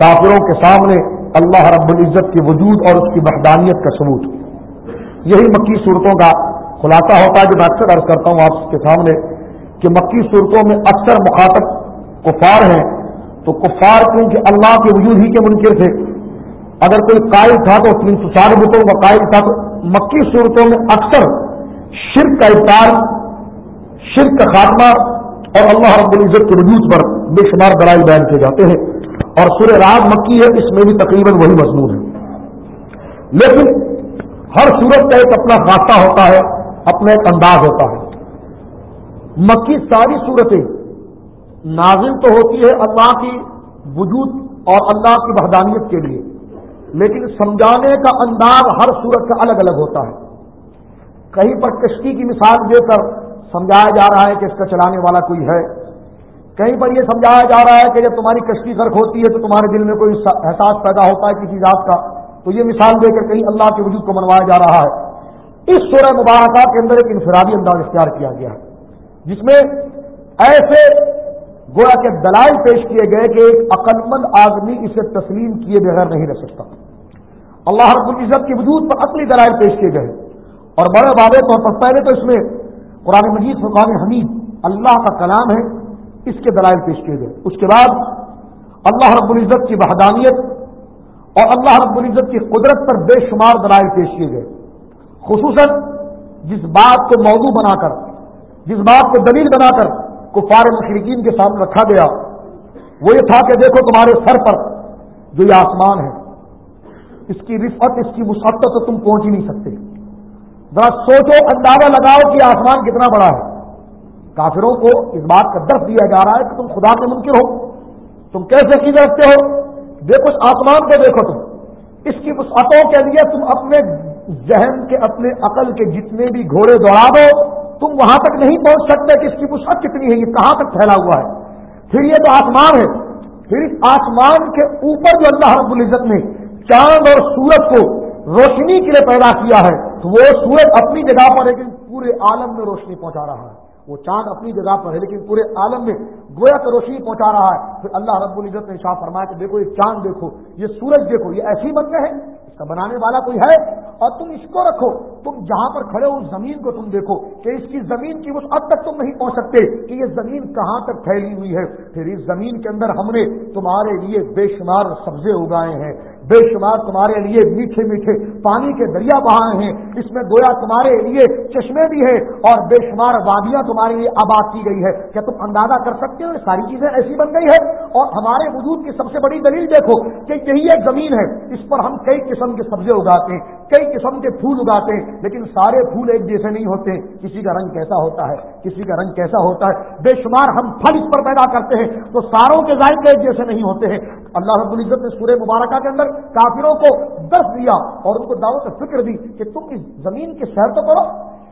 کافروں کے سامنے اللہ رب العزت کے وجود اور اس کی وحدانیت کا ثبوت۔ یہی مکی صورتوں کا خلاصہ ہوتا ہے جو میں اکثر عرض کرتا ہوں آپ کے سامنے کہ مکی صورتوں میں اکثر مخاطب کفار ہیں۔ تو کفار کیونکہ اللہ کے وجود ہی کے منکر تھے۔ اگر کوئی قائل تھا تو تین سو ساٹھ بتوں کا قائل تھا تو مکی صورتوں میں اکثر شرک کا ابتار شرک کا خاتمہ اور اللہ رب العزت کے وجود پر بے شمار دلائی بیان کیے جاتے ہیں۔ اور سورہ راز مکی ہے، اس میں بھی تقریباً وہی مضمون ہے۔ لیکن ہر صورت کا ایک اپنا خاصہ ہوتا ہے، اپنا ایک انداز ہوتا ہے۔ مکی ساری صورتیں نازل تو ہوتی ہے اللہ کی وجود اور اللہ کی وحدانیت کے لیے، لیکن سمجھانے کا انداز ہر صورت کا الگ الگ ہوتا ہے۔ کہیں پر کشتی کی مثال دے کر سمجھایا جا رہا ہے کہ اس کا چلانے والا کوئی ہے کہیں پر یہ سمجھایا جا رہا ہے کہ جب تمہاری کشتی غرق ہوتی ہے تو تمہارے دل میں کوئی احساس پیدا ہوتا ہے کسی ذات کا، تو یہ مثال دے کر کہیں اللہ کے وجود کو منوایا جا رہا ہے۔ اس سورہ مبارکہ کے اندر ایک انفرادی انداز اختیار کیا گیا ہے، جس میں ایسے گویا کے دلائل پیش کیے گئے کہ ایک عقلمند آدمی اسے تسلیم کیے بغیر نہیں رہ سکتا۔ اللہ رب العزت کے وجود پر عقلی دلائل پیش کیے گئے۔ اور بڑے واضح طور پر پہلے تو اس میں قرآن مجید، فرقان حمید، اللہ کا کلام ہے۔ اس کے دلائل پیش کیے گئے۔ اس کے بعد اللہ رب العزت کی وحدانیت اور اللہ رب العزت کی قدرت پر بے شمار دلائل پیش کیے گئے۔ خصوصاً جس بات کو موضوع بنا کر، جس بات کو دلیل بنا کر کفار مشرقین کے سامنے رکھا گیا، وہ یہ تھا کہ دیکھو تمہارے سر پر جو یہ آسمان ہے، اس کی رفت اس کی مسحت تو تم پہنچ ہی نہیں سکتے۔ ذرا سوچو اندازہ لگاؤ کہ آسمان کتنا بڑا ہے۔ کافروں کو اس بات کا درد دیا جا رہا ہے کہ تم خدا کے ممکن ہو۔ تم کیسے کی رکھتے ہو؟ دیکھو، اس آسمان کو دیکھو تم۔ اس کی وسعتوں کے لیے تم اپنے ذہن کے، اپنے عقل کے جتنے بھی گھوڑے دوڑا دو، تم وہاں تک نہیں پہنچ سکتے کہ اس کی وسعت کتنی ہے، یہ کہاں تک پھیلا ہوا ہے۔ پھر یہ تو آسمان ہے، پھر اس آسمان کے اوپر جو اللہ رب العزت نے چاند اور سورج کو روشنی کے لیے پیدا کیا ہے، تو وہ سورج اپنی جگہ پر لیکن پورے عالم میں روشنی پہنچا رہا ہے۔ وہ چاند اپنی جگہ پر ہے، لیکن پورے عالم میں گویا تو روشنی پہنچا رہا ہے۔ پھر اللہ رب العزت نے شاہ فرمایا کہ دیکھو، یہ چاند دیکھو، یہ سورج دیکھو، یہ ایسی بن گئے ہیں، اس کا بنانے والا کوئی ہے؟ اور تم اس کو رکھو، تم جہاں پر کھڑے ہو، اس زمین کو تم دیکھو کہ اس کی زمین کی اس حد تک تم نہیں پہنچ سکتے کہ یہ زمین کہاں تک پھیلی ہوئی ہے۔ پھر اس زمین کے اندر ہم نے تمہارے لیے بے شمار سبزے اگائے ہیں۔ بے شمار تمہارے لیے میٹھے میٹھے پانی کے دریا بہائے ہیں۔ اس میں گویا تمہارے لیے چشمے بھی ہیں اور بے شمار وادیاں تمہارے لیے آباد کی گئی ہے کیا تم اندازہ کر سکتے ہو یہ ساری چیزیں ایسی بن گئی ہے اور ہمارے وجود کی سب سے بڑی دلیل دیکھو کہ یہی ایک زمین ہے۔ اس پر ہم کئی قسم کے سبزے اگاتے ہیں، کئی قسم کے پھول اگاتے ہیں، لیکن سارے پھول ایک جیسے نہیں ہوتے۔ کسی کا رنگ کیسا ہوتا ہے، کسی کا رنگ کیسا ہوتا ہے۔ بے شمار ہم پھل اس پر پیدا کرتے ہیں تو ساروں کے ذائقے ایک جیسے نہیں ہوتے ہیں۔ اللہ رب العزت نے سورہ مبارکہ کے اندر کافروں کو درس دیا اور ان کو دعوت فکر دی کہ تم اس زمین کی شہر تو کرو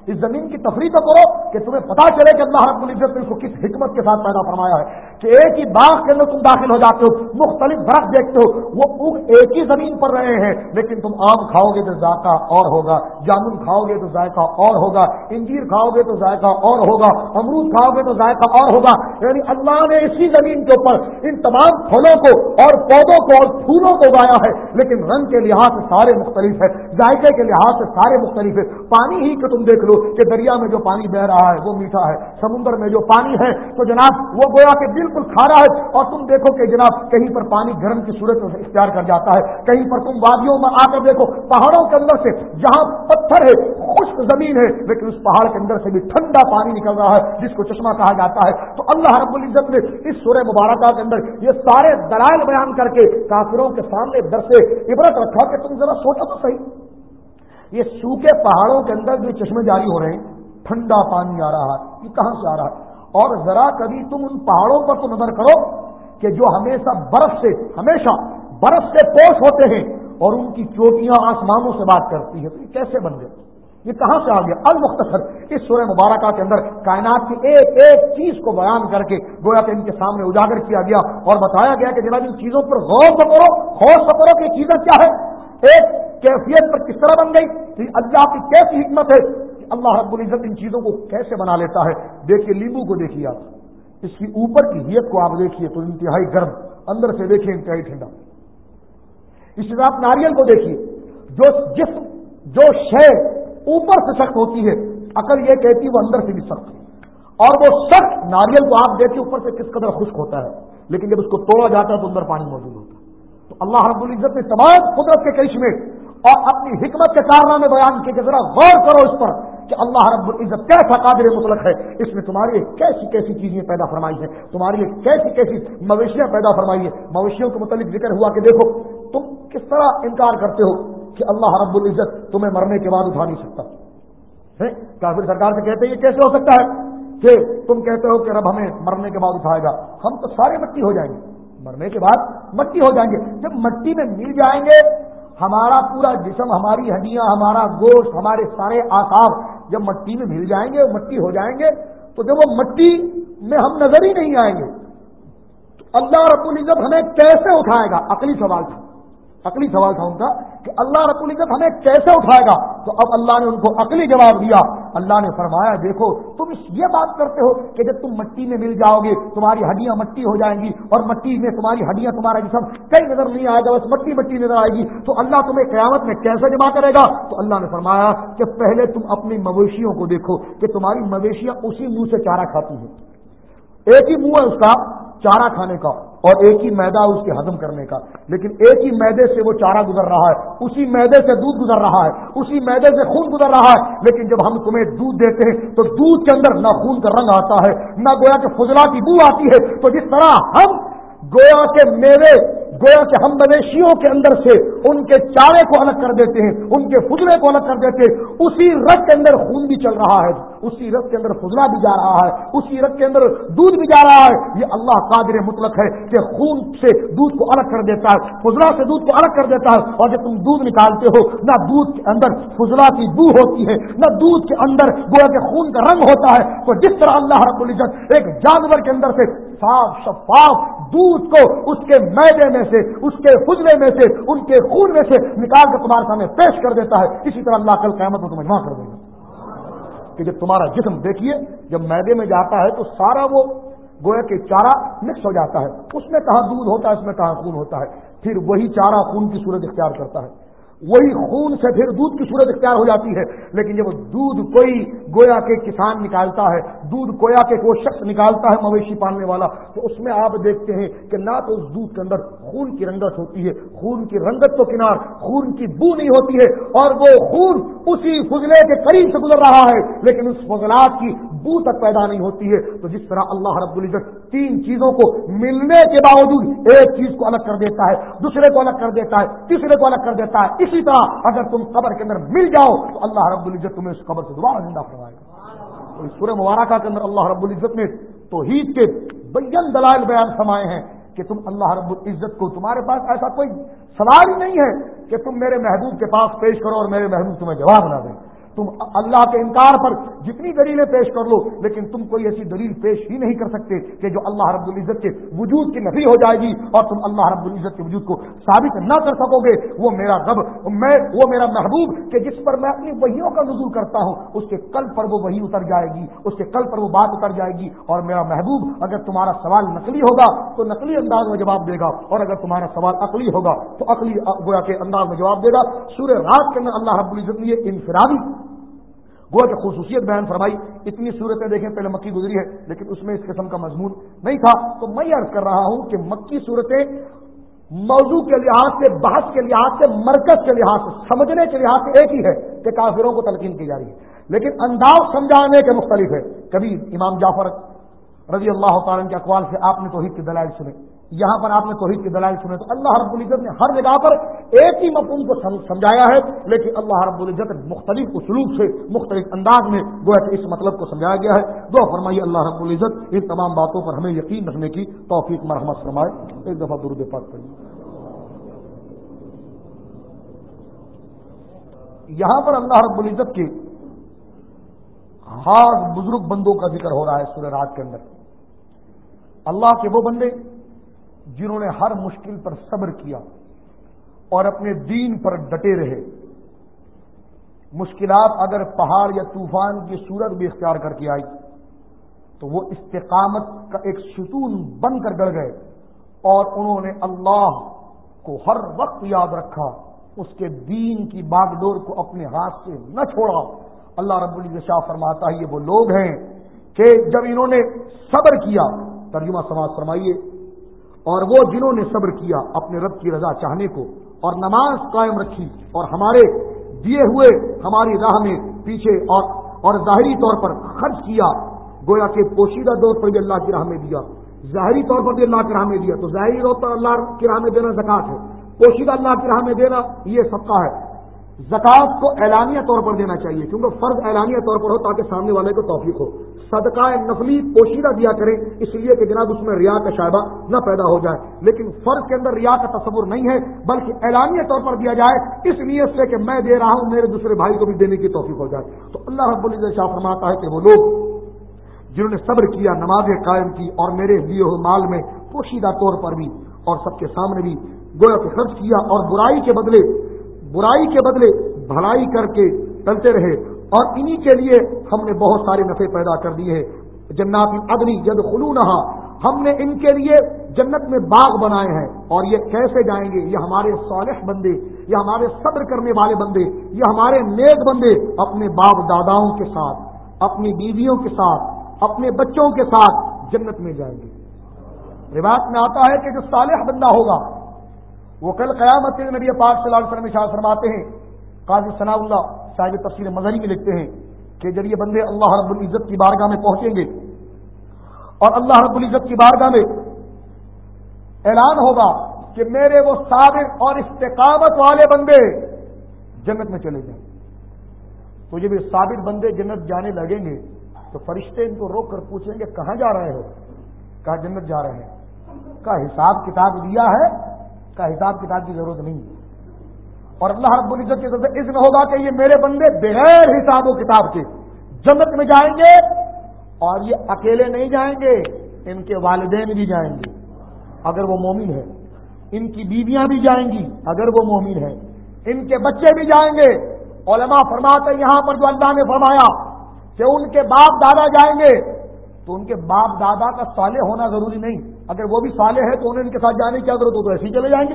اس زمین کی تفریح تو کرو کہ تمہیں پتا چلے کہ اللہ رب العزت نے اس کو کس حکمت کے ساتھ پیدا فرمایا ہے کہ ایک ہی باغ کے اندر تم داخل ہو جاتے ہو، مختلف درخت دیکھتے ہو، وہ ایک ہی زمین پر رہے ہیں، لیکن تم آم کھاؤ گے تو ذائقہ اور ہوگا، جامن کھاؤ گے تو ذائقہ اور ہوگا، انجیر کھاؤ گے تو ذائقہ اور ہوگا، امرود کھاؤ گے تو ذائقہ اور ہوگا۔ یعنی اللہ نے اسی زمین کے اوپر ان تمام پھلوں کو اور پودوں کو اور پھولوں کو اگایا ہے، لیکن رنگ کے لحاظ سے سارے مختلف ہے ذائقے کے لحاظ سے سارے مختلف ہے پانی ہی کو تم دیکھ لو کہ دریا میں جو پانی بہ رہا ہے وہ میٹھا ہے، سمندر میں جو پانی ہے تو جناب وہ گویا کہ بالکل کھارا ہے۔ اور تم دیکھو کہ جناب کہیں پر پانی گرم کی صورت میں اختیار کر جاتا ہے۔ کہیں پر تم وادیوں میں آ کر دیکھو، پہاڑوں کے اندر سے جہاں پتھر ہے، خشک زمین ہے، لیکن اس پہاڑ کے اندر سے بھی ٹھنڈا پانی نکل رہا ہے، جس کو چشمہ کہا جاتا ہے۔ تو اللہ رب العزت نے اس سورہ مبارکہ کے اندر یہ سارے دلائل بیان کر کے کافروں کے سامنے در سے عبرت رکھا کہ تم ذرا سوچا تو صحیح۔ یہ سوکھے پہاڑوں کے اندر جو چشمے جاری ہو رہے ہیں، ٹھنڈا پانی آ رہا ہے، یہ کہاں سے آ رہا ہے؟ اور ذرا کبھی تم ان پہاڑوں پر تو نظر کرو کہ جو ہمیشہ برف سے، ہمیشہ برف سے پوش ہوتے ہیں اور ان کی چوٹیاں آسمانوں سے بات کرتی ہے تو یہ کیسے بن گئے؟ یہ کہاں سے آ گیا؟ المختصر اس سورہ مبارکہ کے اندر کائنات کی ایک ایک چیز کو بیان کر کے گویا کہ ان کے سامنے اجاگر کیا گیا اور بتایا گیا کہ جناب ان چیزوں پر غور تو کرو خوش تو کرو کہ چیزیں کیا ہے ایک کیفیت پر کس طرح بن گئی؟ اللہ کی کیسی حکمت ہے کہ اللہ رب العزت ان چیزوں کو کیسے بنا لیتا ہے؟ دیکھیے لیمبو کو دیکھیے آپ۔ اس کی اوپر کی ہیت کو آپ دیکھیے تو انتہائی گرم، اندر سے دیکھیے انتہائی ٹھنڈا۔ اسی طرح آپ ناریل کو دیکھیے۔ جو جسم جو شے اوپر سے سخت ہوتی ہے عقل یہ کہتی ہے وہ اندر سے بھی سخت ہے۔ اور وہ سخت ناریل کو آپ دیکھیں اوپر سے کس قدر خشک ہوتا ہے۔ لیکن جب اس کو توڑا جاتا ہے تو اندر پانی موجود ہوتا ہے۔ تو اللہ رب العزت نے تمام قدرت کے کرشمے اور اپنی حکمت کے کارنامے بیان کیے کہ ذرا غور کرو اس پر کہ اللہ رب العزت کیسا قادر مطلق ہے۔ اس نے تمہاری لیے کیسی کیسی چیزیں پیدا فرمائی ہیں۔ تمہارے لیے کیسی کیسی مویشیاں پیدا فرمائی ہیں۔ مویشیوں کے متعلق ذکر ہوا کہ دیکھو، تم کس طرح انکار کرتے ہو کہ اللہ رب العزت تمہیں مرنے کے بعد اٹھا نہیں سکتا۔ کافر سرکار سے کہتے ہیں، یہ کیسے ہو سکتا ہے کہ تم کہتے ہو کہ رب ہمیں مرنے کے بعد اٹھائے گا؟ ہم تو سارے مٹی ہو جائیں گے۔ مرنے کے بعد مٹی ہو جائیں گے۔ جب مٹی میں مل جائیں گے ہمارا پورا جسم، ہماری ہڈیاں، ہمارا گوشت، ہمارے سارے آسار جب مٹی میں مل جائیں گے، مٹی ہو جائیں گے، تو جب وہ مٹی میں ہم نظر ہی نہیں آئیں گے، تو اللہ رب العزت ہمیں کیسے اٹھائے گا؟ عقلی سوال تھا۔ عقلی سوال تھا ان کا کہ اللہ رب العزت ہمیں کیسے اٹھائے گا؟ تو اب اللہ نے ان کو عقلی جواب دیا۔ اللہ نے فرمایا، دیکھو، تم یہ بات کرتے ہو کہ جب تم مٹی میں مل جاؤ گے، تمہاری ہڈیاں مٹی ہو جائیں گی اور مٹی میں تمہاری ہڈیاں، تمہارا جسم کئی نظر نہیں آئے گا، بس مٹی مٹی نظر آئے گی۔ تو اللہ تمہیں قیامت میں کیسے جمع کرے گا؟ تو اللہ نے فرمایا کہ پہلے تم اپنی مویشیوں کو دیکھو، کہ تمہاری مویشیاں اسی منہ سے چارہ کھاتی ہیں۔ ایک ہی منہ ہے اس کا، چارہ کھانے کا، اور ایک ہی میدا اس کے ہضم کرنے کا۔ لیکن ایک ہی میدے سے وہ چارہ گزر رہا ہے، اسی میدے سے دودھ گزر رہا ہے، اسی میدے سے خون گزر رہا ہے۔ لیکن جب ہم تمہیں دودھ دیتے ہیں، تو دودھ کے اندر نہ خون کا رنگ آتا ہے، نہ گویا کے فضلہ کی بو آتی ہے۔ تو جس طرح ہم گویا کے میوے، گویا کہ ہم مویشیوں کے اندر سے ان کے چارے کو الگ کر دیتے ہیں، ان کے فضلے کو الگ کر دیتے ہیں، اسی رت کے اندر خون بھی چل رہا ہے۔ اسی رت کے اندر فضلہ بھی جا رہا ہے، اسی رت کے اندر دودھ بھی جا رہا ہے۔ یہ اللہ قادر مطلق ہے کہ خون سے دودھ کو الگ کر دیتا ہے، فضلہ سے دودھ کو الگ کر دیتا ہے۔ اور جب تم دودھ نکالتے ہو، نہ دودھ کے اندر فضلہ کی بو ہوتی ہے، نہ دودھ کے اندر گویا کے خون کا رنگ ہوتا ہے۔ تو جس طرح اللہ رب العزت ایک جانور کے اندر سے صاف شفاف دودھ کو اس کے میدے میں سے، اس کے فضلے میں سے، ان کے خون میں سے نکال کر تمہارے سامنے پیش کر دیتا ہے، اسی طرح اللہ کل قیامت کو تمہیں کر دے گا کہ جب تمہارا جسم دیکھیے، جب میدے میں جاتا ہے تو سارا وہ گویا کے چارہ مکس ہو جاتا ہے۔ اس میں کہاں دودھ ہوتا ہے، اس میں کہاں خون ہوتا ہے۔ پھر وہی چارہ خون کی صورت اختیار کرتا ہے۔ وہی خون سے پھر دودھ کی صورت اختیار ہو جاتی ہے۔ لیکن جب دودھ کوئی گویا کے کسان نکالتا ہے، دودھ کویا کے کوئی شخص نکالتا ہے مویشی پالنے والا، تو اس میں آپ دیکھتے ہیں کہ نہ تو اس دودھ کے اندر خون کی رنگت ہوتی ہے، خون کی رنگت تو کنار، خون کی بو نہیں ہوتی ہے، اور وہ خون اسی فضلے کے قریب سے گزر رہا ہے، لیکن اس فضلات کی بو تک پیدا نہیں ہوتی ہے۔ تو جس طرح اللہ رب العزت تین چیزوں کو ملنے کے باوجود ایک چیز کو الگ کر دیتا ہے، دوسرے کو الگ کر دیتا ہے، تیسرے کو الگ کر دیتا ہے، اسی طرح اگر تم قبر کے اندر مل جاؤ، تو اللہ رب العزت تمہیں اس قبر سے دوبارہ زندہ کروائے گا۔ سورہ مبارکہ کے اندر اللہ رب العزت نے توحید کے بین دلائل بیان سمائے ہیں کہ تم اللہ رب العزت کو تمہارے پاس ایسا کوئی سوال ہی نہیں ہے کہ تم میرے محبوب کے پاس پیش کرو اور میرے محبوب تمہیں جواب نہ دیں۔ تم اللہ کے انکار پر جتنی دلیلیں پیش کر لو، لیکن تم کوئی ایسی دلیل پیش ہی نہیں کر سکتے کہ جو اللہ رب العزت کے وجود کی نفی ہو جائے گی اور تم اللہ رب العزت کے وجود کو ثابت نہ کر سکو گے۔ وہ میرا رب، میں، وہ میرا محبوب کہ جس پر میں اپنی وہیوں کا نزول کرتا ہوں، اس کے کل پر وہ وہی اتر جائے گی، اس کے کل پر وہ بات اتر جائے گی اور میرا محبوب اگر تمہارا سوال نقلی ہوگا تو نقلی انداز میں جواب دے گا، اور اگر تمہارا سوال عقلی ہوگا تو عقلی، گویا کے انداز میں جواب دے گا۔ سورہ رات کے اندر اللہ رب العزت نے انفرادی گویا کہ خصوصیت بیان فرمائی، اتنی صورتیں دیکھیں، پہلے مکی گزری ہے، لیکن اس میں اس قسم کا مضمون نہیں تھا۔ تو میں عرض کر رہا ہوں کہ مکی صورتیں موضوع کے لحاظ سے، بحث کے لحاظ سے، مرکز کے لحاظ سے، سمجھنے کے لحاظ سے ایک ہی ہے کہ کافروں کو تلقین کی جا رہی ہے۔ لیکن انداز سمجھانے کے مختلف ہے کبھی امام جعفر رضی اللہ تعالیٰ کے اقوال سے آپ نے توحید کی دلائل سنے یہاں پر آپ نے توحید کی دلائل سنے تو اللہ رب العزت نے ہر جگہ پر ایک ہی مفہوم کو سمجھایا ہے، لیکن اللہ رب العزت مختلف اسلوب سے، مختلف انداز میں گویا کہ اس مطلب کو سمجھایا گیا ہے۔ دو فرمائیے اللہ رب العزت ان تمام باتوں پر ہمیں یقین رکھنے کی توفیق مرحمت فرمائے۔ ایک دفعہ درود پاک کریے یہاں پر اللہ رب العزت کے خاص بزرگ بندوں کا ذکر ہو رہا ہے سورہ رات کے اندر۔ اللہ کے وہ بندے جنہوں نے ہر مشکل پر صبر کیا اور اپنے دین پر ڈٹے رہے۔ مشکلات اگر پہاڑ یا طوفان کی صورت بھی اختیار کر کے آئی، تو وہ استقامت کا ایک ستون بن کر گڑ گئے اور انہوں نے اللہ کو ہر وقت یاد رکھا، اس کے دین کی باغ ڈور کو اپنے ہاتھ سے نہ چھوڑا۔ اللہ رب شاہ فرماتا ہے، یہ وہ لوگ ہیں کہ جب انہوں نے صبر کیا، ترجمہ سماج فرمائیے۔ اور وہ جنہوں نے صبر کیا اپنے رب کی رضا چاہنے کو اور نماز قائم رکھی اور ہمارے دیے ہوئے ہماری راہ میں پیچھے اور اور ظاہری طور پر خرچ کیا، گویا کہ پوشیدہ طور پر بھی اللہ کی راہ میں دیا۔ ظاہری طور پر بھی اللہ کی راہ میں دیا۔ تو ظاہری طور پر اللہ کی راہ میں دینا زکات ہے۔ پوشیدہ اللہ کی راہ میں دینا یہ صدقہ ہے۔ زکات کو اعلانیہ طور پر دینا چاہیے کیونکہ فرض اعلانیہ طور پر ہو تاکہ سامنے والے کو توفیق ہو۔ صدقہ نفلی پوشیدہ دیا کریں، اس لیے کہ جناب اس میں ریا کا شائبہ نہ پیدا ہو جائے۔ لیکن فرض کے اندر ریا کا تصور نہیں ہے، بلکہ اعلانیہ طور پر دیا جائے، اس لیے سے کہ میں دے رہا ہوں، میرے دوسرے بھائی کو بھی دینے کی توفیق ہو جائے۔ تو اللہ رب العزت شاہ فرماتا ہے کہ وہ لوگ جنہوں نے صبر کیا، نمازیں قائم کی اور میرے لیے مال میں پوشیدہ طور پر بھی اور سب کے سامنے بھی گویا کہ خرچ کیا اور برائی کے بدلے برائی کے بدلے بھلائی کر کے چلتے رہے اور انہی کے لیے ہم نے بہت سارے نفے پیدا کر دیے ہیں۔ جنات ادنی جد خلو ہم نے ان کے لیے جنت میں باغ بنائے ہیں اور یہ کیسے جائیں گے؟ یہ ہمارے صالح بندے، یہ ہمارے صبر کرنے والے بندے، یہ ہمارے نیک بندے اپنے باپ داداؤں کے ساتھ، اپنی بیویوں کے ساتھ، اپنے بچوں کے ساتھ جنت میں جائیں گے۔ روایت میں آتا ہے کہ جو صالح بندہ ہوگا وہ کل قیامت کے نبی پاک صلی اللہ علیہ وسلم شاہ فرماتے ہیں، قاضی ثناء اللہ صاحب تفصیل مظہری میں لکھتے ہیں کہ جب یہ بندے اللہ رب العزت کی بارگاہ میں پہنچیں گے اور اللہ رب العزت کی بارگاہ میں اعلان ہوگا کہ میرے وہ ثابت اور استقامت والے بندے جنت میں چلے جائیں۔ تو جب یہ ثابت بندے جنت جانے لگیں گے، تو فرشتے ان کو روک کر پوچھیں گے، کہاں جا رہے ہو؟ کہا جنت جا رہے ہیں؟ کا حساب کتاب دیا ہے کا حساب کتاب کی ضرورت نہیں اور اللہ رب العزت کی طرف سے اس میں ہوگا کہ یہ میرے بندے بغیر حساب و کتاب کے جنت میں جائیں گے اور یہ اکیلے نہیں جائیں گے، ان کے والدین بھی جائیں گے۔ اگر وہ مومن ہے ان کی بیویاں بھی جائیں گی، اگر وہ مومن ہے ان کے بچے بھی جائیں گے۔ علماء فرماتے یہاں پر جو اللہ نے فرمایا کہ ان کے باپ دادا جائیں گے تو ان کے باپ دادا کا صالح ہونا ضروری نہیں۔ اگر وہ بھی صالح ہے تو انہیں ان کے ساتھ جانے کی ضرورت ہو تو ایسے ہی چلے جائیں گے۔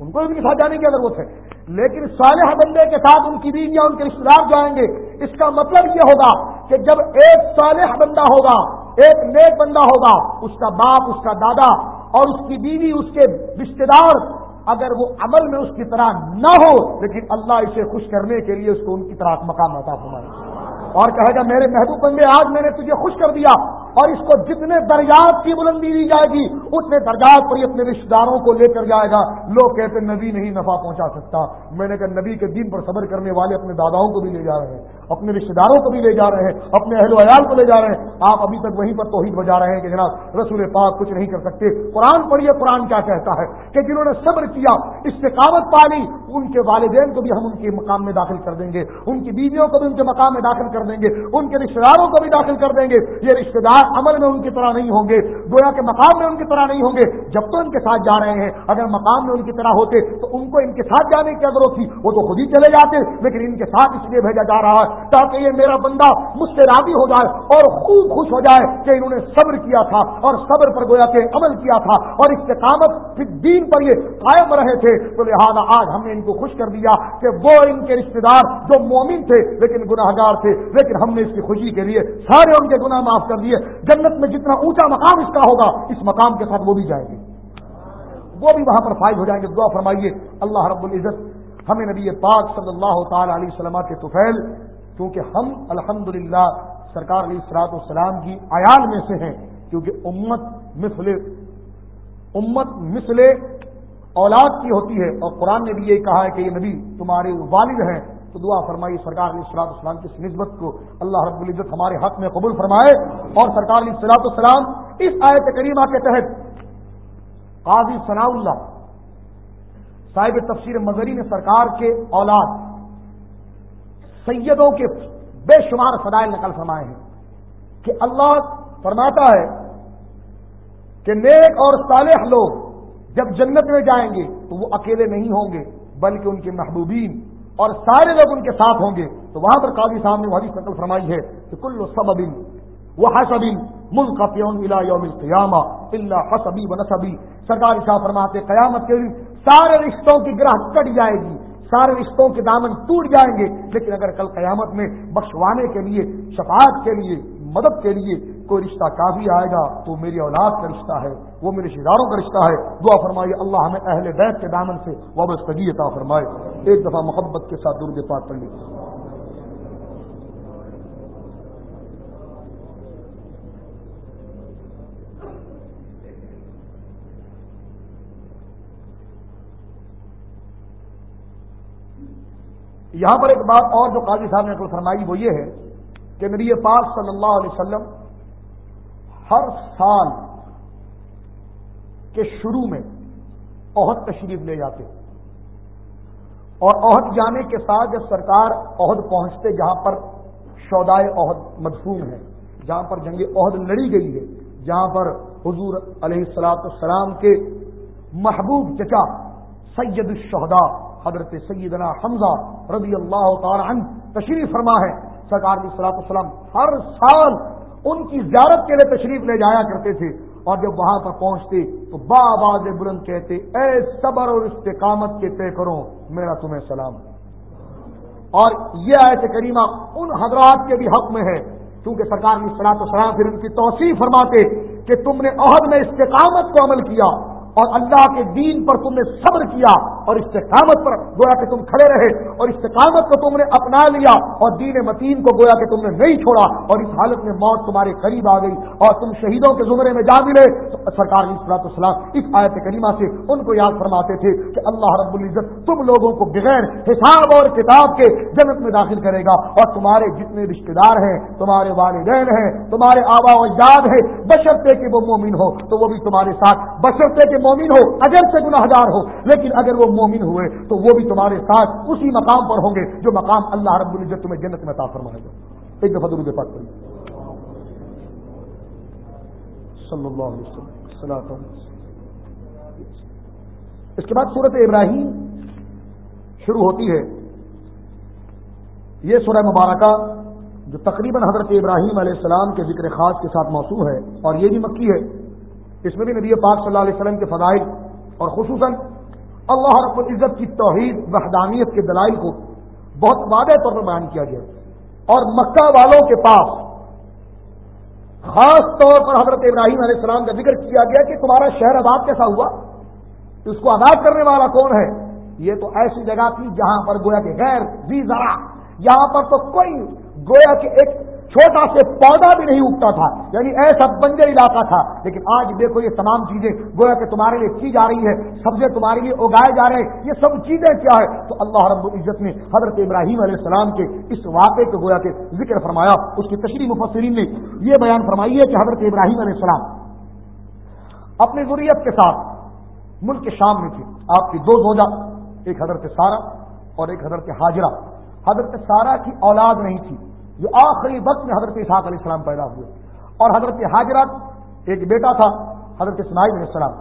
ان کو ان کے ساتھ جانے کی ضرورت ہے۔ لیکن صالح بندے کے ساتھ ان کی بیویاں، ان کے رشتے دار جائیں گے۔ اس کا مطلب یہ ہوگا کہ جب ایک صالح بندہ ہوگا، ایک نیک بندہ ہوگا، اس کا باپ، اس کا دادا اور اس کی بیوی، اس کے رشتے دار اگر وہ عمل میں اس کی طرح نہ ہو، لیکن اللہ اسے خوش کرنے کے لیے اس کو ان کی طرح مقام عطا فرمائے۔ اور کہے گا میرے محبوب بندے، آج میں نے تجھے خوش کر دیا اور اس کو جتنے درجات کی بلندی دی جائے گی، اتنے درجات پر اپنے رشتے داروں کو لے کر جائے گا۔ لوگ کہتے نبی نہیں نفع پہنچا سکتا۔ میں نے کہا، نبی کے دین پر صبر کرنے والے اپنے داداؤں کو بھی لے جا رہے ہیں۔ اپنے رشتے داروں کو بھی لے جا رہے ہیں، اپنے اہل ویال کو لے جا رہے ہیں۔ آپ ابھی تک وہیں پر توحید بجا رہے ہیں کہ جناب رسول پاک کچھ نہیں کر سکتے۔ قرآن پڑھیے، قرآن کیا کہتا ہے؟ کہ جنہوں نے صبر کیا، استقامت پالی ان کے والدین کو بھی ہم ان کے مقام میں داخل کر دیں گے۔ ان کی بیویوں کو بھی ان کے مقام میں داخل کر دیں گے۔ ان کے رشتے داروں کو بھی داخل کر دیں گے۔ یہ رشتے دار عمل میں ان کی طرح نہیں ہوں گے، گویا کے مقام میں ان کی طرح نہیں ہوں گے۔ جب تو ان کے ساتھ جا رہے ہیں، اگر مقام میں ان کی طرح ہوتے تو ان کو ان کے ساتھ جانے کی ضرورت تھی، وہ تو خود ہی چلے جاتے، لیکن ان کے ساتھ اس لیے بھیجا جا رہا ہے تاکہ یہ میرا بندہ مجھ سے راضی ہو جائے اور خوب خوش ہو جائے کہ انہوں نے صبر کیا تھا اور صبر پر گویا کے عمل کیا تھا اور استقامت دین پر یہ قائم رہے تھے تو لہٰذا آج ہم نے ان کو خوش کر دیا کہ وہ ان کے رشتے دار جو مومن تھے لیکن گناہ گار تھے لیکن ہم نے اس کی خوشی کے لیے سارے ان کے گناہ معاف کر دیے جنت میں جتنا اونچا مقام اس کا ہوگا اس مقام کے ساتھ وہ بھی جائیں گے وہ بھی وہاں پر فائد ہو جائیں گے دعا فرمائیے اللہ رب العزت ہمیں نبی پاک صلی اللہ تعالی علیہ وسلم کے توفیل کیونکہ ہم الحمد سرکار علیہ السلاط والسلام کی عیال میں سے ہیں، کیونکہ امت مثل امت مثل اولاد کی ہوتی ہے۔ اور قرآن نے بھی یہ کہا ہے کہ یہ نبی تمہارے والد ہیں۔ تو دعا فرمائی سرکار علیہ السلاط السلام کی اس نسبت کو اللہ رب العزت ہمارے حق میں قبول فرمائے۔ اور سرکار علیہ السلاط السلام اس آیت کریمہ کے تحت قاضی ثناء اللہ صاحب تفسیر مظہری نے سرکار کے اولاد سیدوں کے بے شمار فضائل نقل فرمائے ہیں کہ اللہ فرماتا ہے کہ نیک اور صالح لوگ جب جنت میں جائیں گے تو وہ اکیلے نہیں ہوں گے، بلکہ ان کے محبوبین اور سارے لوگ ان کے ساتھ ہوں گے۔ تو وہاں پر قاضی صاحب نے حدیث نقل فرمائی ہے کہ کل سببن وہ حسبن ملک کا پیون یوم قیامہ اللہ حسبی و نصبی۔ سرکاری صاحب فرماتے قیامت کے دن سارے رشتوں کی گرہ کٹ جائے گی۔ سارے رشتوں کے دامن ٹوٹ جائیں گے۔ لیکن اگر کل قیامت میں بخشوانے کے لیے، شفاعت کے لیے، مدد کے لیے کوئی رشتہ کافی آئے گا، تو میری اولاد کا رشتہ ہے، وہ میرے رشتے داروں کا رشتہ ہے۔ دعا فرمائیے، اللہ ہمیں اہل بیت کے دامن سے وابستگی عطا فرمائے۔ ایک دفعہ محبت کے ساتھ درد پاک پڑھ لیجیے یہاں پر ایک بات اور جو قاضی صاحب نے فرمائی وہ یہ ہے کہ نبی پاک صلی اللہ علیہ وسلم ہر سال کے شروع میں عہد تشریف لے جاتے اور عہد جانے کے ساتھ جب سرکار عہد پہنچتے جہاں پر شودائے عہد مدفون ہے جہاں پر جنگ عہد لڑی گئی ہے، جہاں پر حضور علیہ السلاط السلام کے محبوب چچا سید الشہدا حضرت سیدنا حمزہ رضی اللہ تعالی عنہ تشریف فرما ہے۔ سرکار علیہ السلاط السلام ہر سال ان کی زیارت کے لیے تشریف لے جایا کرتے تھے اور جب وہاں پر پہنچتے تو با آواز بلند کہتے، اے صبر اور استقامت کے طے کرو، میرا تمہیں سلام۔ اور یہ آئے کریمہ ان حضرات کے بھی حق میں ہے۔ کیونکہ سرکار نے سلاط سلام پھر ان کی توسیع فرماتے کہ تم نے عہد میں استقامت کو عمل کیا اور اللہ کے دین پر تم نے صبر کیا۔ اور استقامت پر گویا کہ تم کھڑے رہے اور استقامت کو تم نے اپنا لیا اور دین متین کو گویا کہ تم نے نہیں چھوڑا اور اس حالت میں موت تمہارے قریب آ گئی اور تم شہیدوں کے زمرے میں جا ملے تو سرکار صلاحت السلام اس آیت کریمہ سے ان کو یاد فرماتے تھے کہ اللہ رب العزت تم لوگوں کو بغیر حساب اور کتاب کے جنت میں داخل کرے گا اور تمہارے جتنے رشتے دار ہیں، تمہارے والدین ہیں، تمہارے آبا و اجداد ہیں، بشرتے کہ وہ مومن ہو تو وہ بھی تمہارے ساتھ، بشرتے کے مومن ہو اگر سے گناہ گار ہو، لیکن اگر وہ مومن ہوئے تو وہ بھی تمہارے ساتھ اسی مقام پر ہوں گے جو مقام اللہ رب العزت تمہیں جنت میں تاثر مارے گا۔ ایک دفعہ درود پاک پڑھیے صلی اللہ علیہ وسلم۔ اس کے بعد صورت ابراہیم شروع ہوتی ہے۔ یہ سورہ مبارکہ جو تقریباً حضرت ابراہیم علیہ السلام کے ذکر خاص کے ساتھ موصول ہے اور یہ بھی مکی ہے۔ اس میں بھی نبی پاک صلی اللہ علیہ وسلم کے فضائل اور خصوصاً اللہ رب العزت کی توحید، وحدانیت کے دلائل کو بہت واضح طور پر بیان کیا گیا۔ اور مکہ والوں کے پاس خاص طور پر حضرت ابراہیم علیہ السلام کا ذکر کیا گیا کہ تمہارا شہر آباد کیسا ہوا؟ اس کو آباد کرنے والا کون ہے؟ یہ تو ایسی جگہ تھی جہاں پر گویا کہ غیر زی ذرا، یہاں پر تو کوئی، گویا کہ ایک چھوٹا سے پودا بھی نہیں اگتا تھا یعنی ایسا بنجر علاقہ تھا۔ لیکن آج دیکھو یہ تمام چیزیں گویا کہ تمہارے لیے کی جا رہی ہے سبزے تمہارے لیے اگائے جا رہے ہیں۔ یہ سب چیزیں کیا ہے تو اللہ رب العزت نے حضرت ابراہیم علیہ السلام کے اس واقعے کو گویا کے ذکر فرمایا۔ اس کی تشریح مفسرین نے یہ بیان فرمائی ہے کہ حضرت ابراہیم علیہ السلام اپنی ضروریت کے ساتھ ملک کے شام میں تھے۔ آپ کی دو زوجہ، ایک حضرت سارا اور ایک حضرت حاجرہ۔ حضرت سارا کی اولاد نہیں تھی۔ جو آخری وقت میں حضرت اسحاق علیہ السلام پیدا ہوئے۔ اور حضرت حاجرات ایک بیٹا تھا، حضرت اسماعیل علیہ السلام۔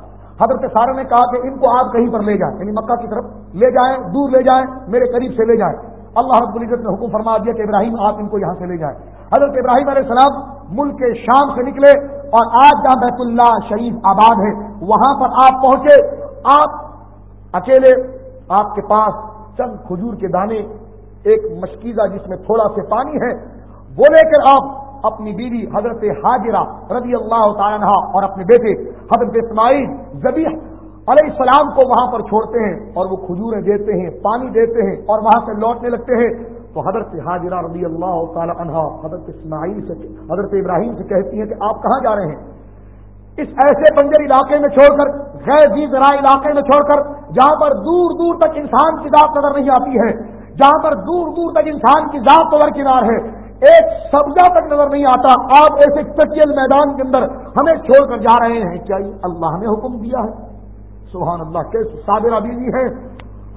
حضرت سارا نے کہا کہ ان کو آپ کہیں پر لے جائیں یعنی مکہ کی طرف لے جائیں، دور لے جائیں، میرے قریب سے لے جائیں۔ اللہ رب العزت نے حکم فرما دیا کہ ابراہیم، آپ ان کو یہاں سے لے جائیں۔ حضرت ابراہیم علیہ السلام ملک کے شام سے نکلے اور آج جہاں بیت اللہ شریف آباد ہے، وہاں پر آپ پہنچے۔ آپ اکیلے، آپ کے پاس چند کھجور کے دانے ایک مشکیزہ جس میں تھوڑا سے پانی ہے، وہ لے کر آپ اپنی بیوی حضرت حاجرہ رضی اللہ تعالیٰ اور اپنے بیٹے حضرت اسماعیل زبی علیہ السلام کو وہاں پر چھوڑتے ہیں اور وہ کھجوریں دیتے ہیں، پانی دیتے ہیں اور وہاں سے لوٹنے لگتے ہیں۔ تو حضرت حاجرہ رضی اللہ تعالی عنہ حضرت اسماعیل سے، حضرت ابراہیم سے کہتی ہیں کہ آپ کہاں جا رہے ہیں؟ اس ایسے بنجر علاقے میں چھوڑ کر، غیر جی ذرا علاقے میں چھوڑ کر، جہاں پر دور دور تک انسان کی ذات نظر نہیں آتی ہے جہاں پر دور دور تک انسان کی ذات تو کنار ہے، ایک سبزہ تک نظر نہیں آتا، آپ ایسے کچیل میدان کے اندر ہمیں چھوڑ کر جا رہے ہیں۔ کیا یہ اللہ نے حکم دیا ہے؟ سبحان اللہ کیسے صابرہ بیوی ہے۔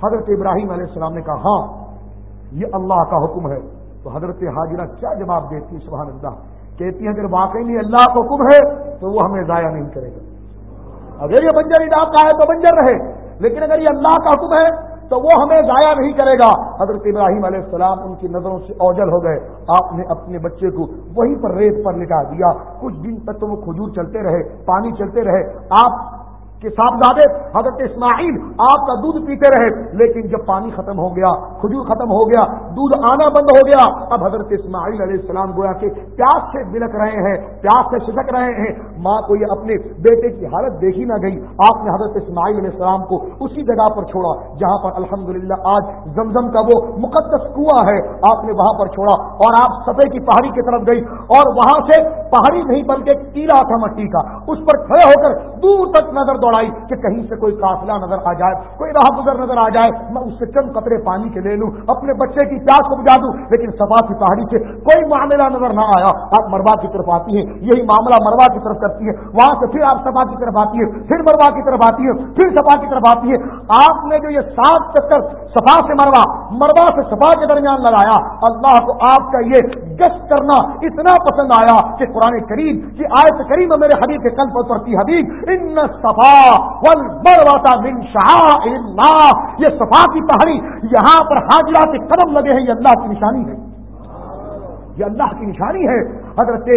حضرت ابراہیم علیہ السلام نے کہا ہاں یہ اللہ کا حکم ہے۔ تو حضرت حاجرہ کیا جواب دیتی ہے؟ سبحان اللہ، کہتی ہے اگر واقعی نہیں اللہ کا حکم ہے، تو وہ ہمیں ضائع نہیں کرے گا۔ اگر یہ بنجر علاقہ کا ہے تو بنجر رہے، لیکن اگر یہ اللہ کا حکم ہے تو وہ ہمیں ضائع نہیں کرے گا۔ حضرت ابراہیم علیہ السلام ان کی نظروں سے اوجل ہو گئے۔ آپ نے اپنے بچے کو وہیں پر ریت پر لٹا دیا۔ کچھ دن تک تو وہ کھجور چلتے رہے، پانی چلتے رہے۔ آپ کہ صاحبزادے حضرت اسماعیل، آپ کا دودھ پیتے رہے، لیکن جب پانی ختم ہو گیا، کھجور ختم ہو گیا، دودھ آنا بند ہو گیا اب حضرت اسماعیل علیہ السلام گویا کہ پیاس سے بلک رہے ہیں، پیاس سے شدک رہے ہیں۔ ماں کو یہ اپنے بیٹے کی حالت دیکھی نہ گئی۔ آپ نے حضرت اسماعیل علیہ السلام کو اسی جگہ پر چھوڑا، جہاں پر الحمدللہ آج زمزم کا وہ مقدس کنواں ہے۔ آپ نے وہاں پر چھوڑا اور آپ سفے کی پہاڑی کی طرف گئی اور وہاں سے پہاڑی نہیں بلکہ ٹیلا تھا مٹی کا۔ اس پر کھڑے ہو کر دور تک نظر دوڑائی کہ کہیں سے کوئی قافلہ نظر آ جائے، کوئی راہ گزر نظر آ جائے، میں اس سے چند قطرے پانی کے لے لوں، اپنے بچے کی پیاس کو بجا دوں، لیکن سفا کی پہاڑی سے کوئی معاملہ نظر نہ آیا۔ آپ مروا کی طرف آتی ہیں، یہی معاملہ مروا کی طرف کرتی ہے وہاں سے پھر آپ سفا کی طرف آتی ہے پھر مروا کی طرف آتی ہے پھر سفا کی طرف آتی ہے آپ نے جو یہ سات چکر سفا سے مروا مروا سے سفا کے درمیان لگایا، اللہ کو آپ کا یہ گشت کرنا اتنا پسند آیا کہ قرآن کریم کی آیت کریم میرے حبیب کے کل پر پڑتی حبیب، ان صفا من شعائر اللہ۔ یہ صفا کی پہاڑی یہاں پر حاجرہ کے قدم لگے ہیں، یہ اللہ کی نشانی ہے۔ یہ اللہ کی نشانی ہے۔ حضرت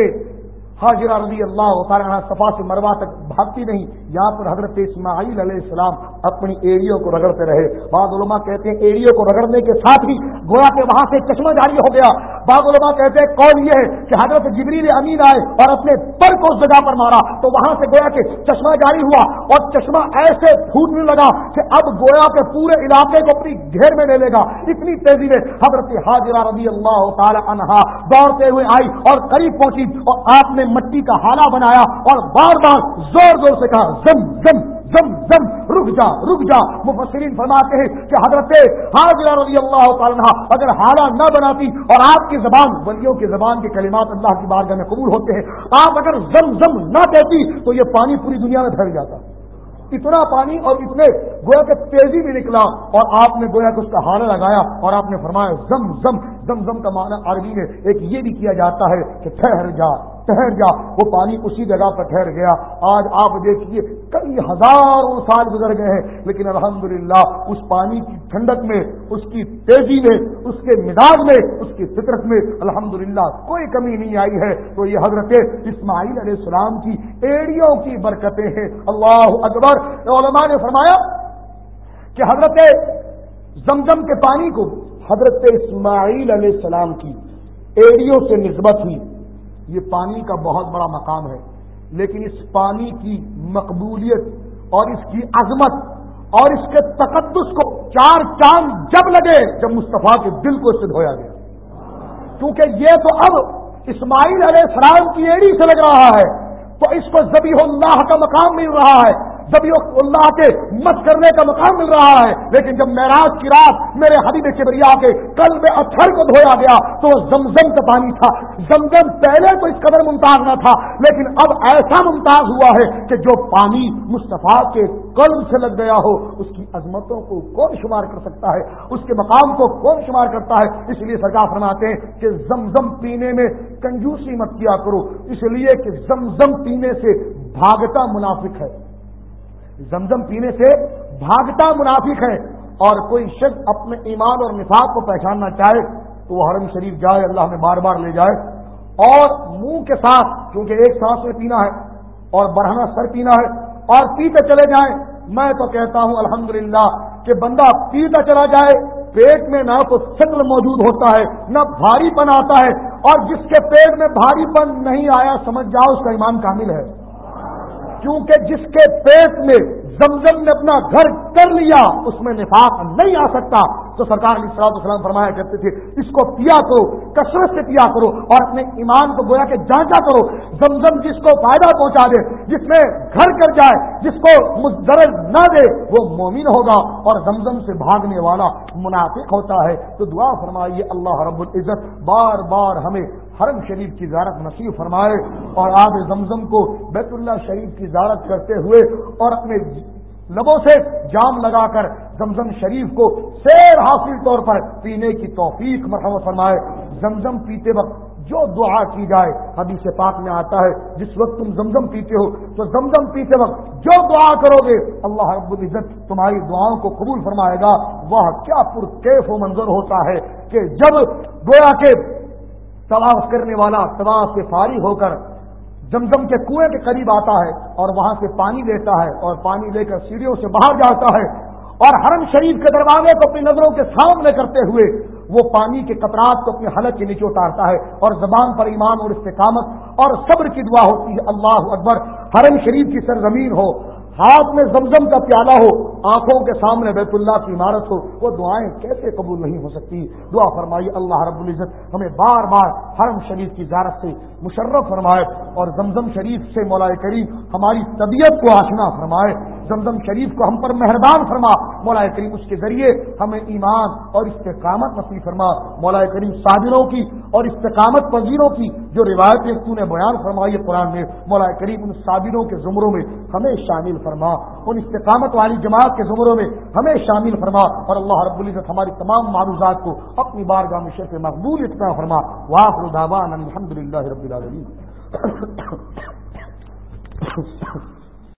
حاجرہ رضی اللہ تعالیٰ صفا سے مروا تک بھاگتی نہیں۔ یہاں پر حضرت اسماعیل علیہ السلام اپنی ایڑیوں کو رگڑتے رہے۔ بعض علماء کہتے ہیں ایڑیوں کو رگڑنے کے ساتھ ہی گویا کے وہاں سے چشمہ جاری ہو گیا۔ بعض علماء کہتے ہیں کون یہ ہے کہ حضرت جبریل امین آئے اور اپنے پر کو اس جگہ پر مارا تو وہاں سے گویا کے چشمہ جاری ہوا اور چشمہ ایسے پھوٹنے لگا کہ اب گویا کے پورے علاقے کو اپنی گھیر میں لے لے گا۔ اتنی تیزی میں حضرت حاضرہ رضی اللہ تعالی عنہا دوڑتے ہوئے آئی اور قریب پہنچی اور آپ نے مٹی کا حالہ بنایا اور بار بار زور زور سے کہا، زم زم زم زم، رک جا رک جا. مفسرین فرماتے ہیں کہ حضرت حاضرہ رضی اللہ تعالیٰ اگر حالہ نہ بناتی اور آپ کی زبان، ولیوں کی زبان کے کلمات اللہ کی بارگاہ میں قبول ہوتے ہیں، آپ اگر زم زم نہ کہتی تو یہ پانی پوری دنیا میں پھیل جاتا۔ اتنا پانی اور اتنے گویا کے تیزی بھی نکلا اور آپ نے گویا کہ اس کا حالہ لگایا اور آپ نے فرمایا زم زم زم زم کا معنی عربی میں ایک یہ بھی کیا جاتا ہے کہ ٹھہر جا ٹھہر جا، وہ پانی اسی جگہ پر ٹھہر گیا۔ آج آپ دیکھیے کئی ہزاروں سال گزر گئے ہیں، لیکن الحمدللہ اس پانی کی ٹھنڈک میں، اس کی تیزی میں، اس کے مزاج میں، اس کی فطرت میں الحمدللہ کوئی کمی نہیں آئی ہے۔ تو یہ حضرت اسماعیل علیہ السلام کی ایڑیوں کی برکتیں ہیں۔ اللہ اکبر۔ علماء نے فرمایا کہ حضرت زمزم کے پانی کو حضرت اسماعیل علیہ السلام کی ایڑیوں سے نسبت ہوئی۔ یہ پانی کا بہت بڑا مقام ہے، لیکن اس پانی کی مقبولیت اور اس کی عظمت اور اس کے تقدس کو چار چاند جب لگے جب مصطفیٰ کے دل کو اس سے دھویا گیا۔ کیونکہ یہ تو اب اسماعیل علیہ السلام کی ایڑی سے لگ رہا ہے، تو اس کو زبی اللہ کا مقام مل رہا ہے۔ جب اللہ کے مت کرنے کا مقام مل رہا ہے، لیکن جب معراج کی رات میرے حبیب کبریا کے کل میں کو دھویا گیا، تو وہ زمزم کا پانی تھا۔ زمزم پہلے تو اس قدر ممتاز نہ تھا، لیکن اب ایسا ممتاز ہوا ہے کہ جو پانی مصطفیٰ کے قلب سے لگ گیا ہو، اس کی عظمتوں کو کون شمار کر سکتا ہے؟ اس کے مقام کو کون شمار کرتا ہے؟ اس لیے سرکار فرماتے ہیں کہ زمزم پینے میں کنجوسی مت کیا کرو، اس لیے کہ زمزم پینے سے بھاگتا منافق ہے۔ زمزم پینے سے بھاگتا منافق ہے اور کوئی شخص اپنے ایمان اور نفاق کو پہچاننا چاہے تو وہ حرم شریف جائے، اللہ میں بار بار لے جائے۔ اور منہ کے ساتھ کیونکہ ایک سانس میں پینا ہے اور بڑھنا سر پینا ہے، اور پیتے چلے جائیں۔ میں تو کہتا ہوں، الحمدللہ، کہ بندہ پیتا چلا جائے، پیٹ میں نہ تو چکر موجود ہوتا ہے، نہ بھاری پن آتا ہے، اور جس کے پیٹ میں بھاری پن نہیں آیا، سمجھ جاؤ اس کا ایمان کامل ہے۔ کیونکہ جس کے پیٹ میں زمزم نے اپنا گھر کر لیا، اس میں نفاق نہیں آ سکتا۔ تو سرکار علی صلاح السلام فرمایا کرتے تھے، اس کو پیا کرو، کثرت سے پیا کرو اور اپنے ایمان کو گویا کے جانچا کرو، زمزم جس کو فائدہ پہنچا دے، جس میں گھر کر جائے، جس کو مزرد نہ دے، وہ مومن ہوگا اور زمزم سے بھاگنے والا منافق ہوتا ہے۔ تو دعا فرمائیے، اللہ رب العزت بار بار ہمیں حرم شریف کی زیارت نصیب فرمائے اور آب زمزم کو بیت اللہ شریف کی زیارت کرتے ہوئے اور اپنے لبوں سے جام لگا کر زمزم شریف کو سیر حاصل طور پر پینے کی توفیق مرحمت فرمائے۔ زمزم پیتے وقت جو دعا کی جائے ابھی سے پاک میں آتا ہے، جس وقت تم زمزم پیتے ہو، تو زمزم پیتے وقت جو دعا کرو گے، اللہ رب العزت تمہاری دعاؤں کو قبول فرمائے گا۔ وہ کیا پرکیف و منظر ہوتا ہے کہ جب گویا کے طواف کرنے والا طواف سے فارغ ہو کر زمزم کے کنویں کے قریب آتا ہے اور وہاں سے پانی لیتا ہے اور پانی لے کر سیڑھیوں سے باہر جاتا ہے اور حرم شریف کے دروازے کو اپنی نظروں کے سامنے کرتے ہوئے وہ پانی کے قطرات کو اپنے حلق کے نیچے اتارتا ہے اور زبان پر ایمان اور استقامت اور صبر کی دعا ہوتی ہے۔ اللہ اکبر۔ حرم شریف کی سرزمین ہو، ہاتھ میں زمزم کا پیالہ ہو آنکھوں کے سامنے بیت اللہ کی عمارت ہو، وہ دعائیں کیسے قبول نہیں ہو سکتی؟ دعا فرمائی، اللہ رب العزت ہمیں بار بار حرم شریف کی زیارت سے مشرف فرمائے اور زمزم شریف سے مولا کریم ہماری طبیعت کو آشنا فرمائے۔ زمزم شریف کو ہم پر مہربان فرما۔ مولا کریم اس کے ذریعے ہمیں ایمان اور استقامت نصیب فرما۔ مولا کریم صابروں کی اور استقامت پذیروں کی جو روایتیں تو نے بیان فرمائی قرآن میں، مولا کریم ان صابروں کے زمروں میں ہمیں شامل فرما۔ ان استقامت والی جماعت کے زمروں میں ہمیں شامل فرما اور اللہ رب العزت ہماری تمام معروضات کو اپنی بارگاہ میں شرف مقبول اتنا فرما واخر الحمد للہ رب العالمین